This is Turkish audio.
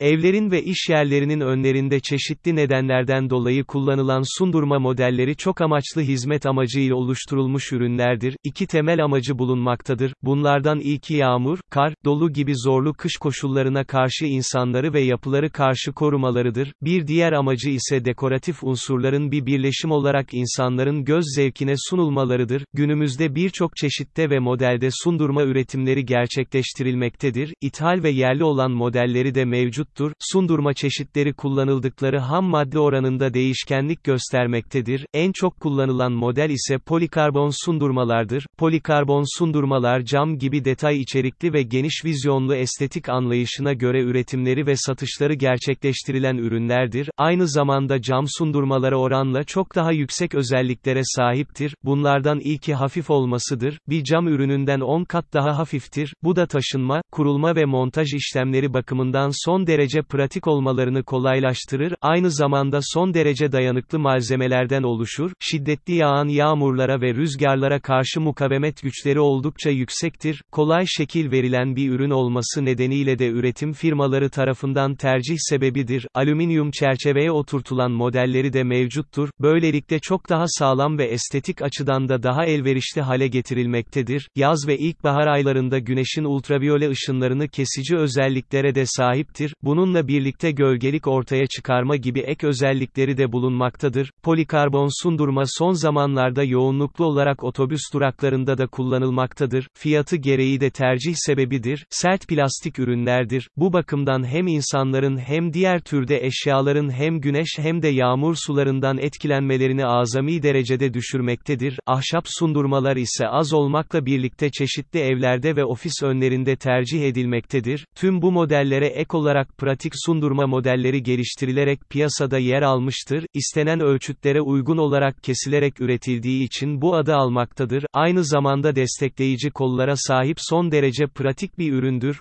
Evlerin ve iş yerlerinin önlerinde çeşitli nedenlerden dolayı kullanılan sundurma modelleri çok amaçlı hizmet amacıyla oluşturulmuş ürünlerdir. İki temel amacı bulunmaktadır. Bunlardan ilki yağmur, kar, dolu gibi zorlu kış koşullarına karşı insanları ve yapıları karşı korumalarıdır. Bir diğer amacı ise dekoratif unsurların bir birleşim olarak insanların göz zevkine sunulmalarıdır. Günümüzde birçok çeşitte ve modelde sundurma üretimleri gerçekleştirilmektedir. İthal ve yerli olan modelleri de mevcuttur. Sundurma çeşitleri kullanıldıkları ham madde oranında değişkenlik göstermektedir. En çok kullanılan model ise polikarbon sundurmalardır. Polikarbon sundurmalar cam gibi detay içerikli ve geniş vizyonlu estetik anlayışına göre üretimleri ve satışları gerçekleştirilen ürünlerdir. Aynı zamanda cam sundurmalara oranla çok daha yüksek özelliklere sahiptir. Bunlardan ilki hafif olmasıdır. Bir cam ürününden 10 kat daha hafiftir. Bu da taşınma, kurulma ve montaj işlemleri bakımından son derece pratik olmalarını kolaylaştırır. Aynı zamanda son derece dayanıklı malzemelerden oluşur. Şiddetli yağan yağmurlara ve rüzgarlara karşı mukavemet güçleri oldukça yüksektir. Kolay şekil verilen bir ürün olması nedeniyle de üretim firmaları tarafından tercih sebebidir. Alüminyum çerçeveye oturtulan modelleri de mevcuttur. Böylelikle çok daha sağlam ve estetik açıdan da daha elverişli hale getirilmektedir. Yaz ve ilkbahar aylarında güneşin ultraviyole ışınlarını kesici özelliklere de sahiptir. Bununla birlikte gölgelik ortaya çıkarma gibi ek özellikleri de bulunmaktadır. Polikarbon sundurma son zamanlarda yoğunluklu olarak otobüs duraklarında da kullanılmaktadır. Fiyatı gereği de tercih sebebidir. Sert plastik ürünlerdir. Bu bakımdan hem insanların hem diğer türde eşyaların hem güneş hem de yağmur sularından etkilenmelerini azami derecede düşürmektedir. Ahşap sundurmalar ise az olmakla birlikte çeşitli evlerde ve ofis önlerinde tercih edilmektedir. Tüm bu modellere ek olarak pratik sundurma modelleri geliştirilerek piyasada yer almıştır. İstenen ölçütlere uygun olarak kesilerek üretildiği için bu adı almaktadır. Aynı zamanda destekleyici kollara sahip son derece pratik bir üründür.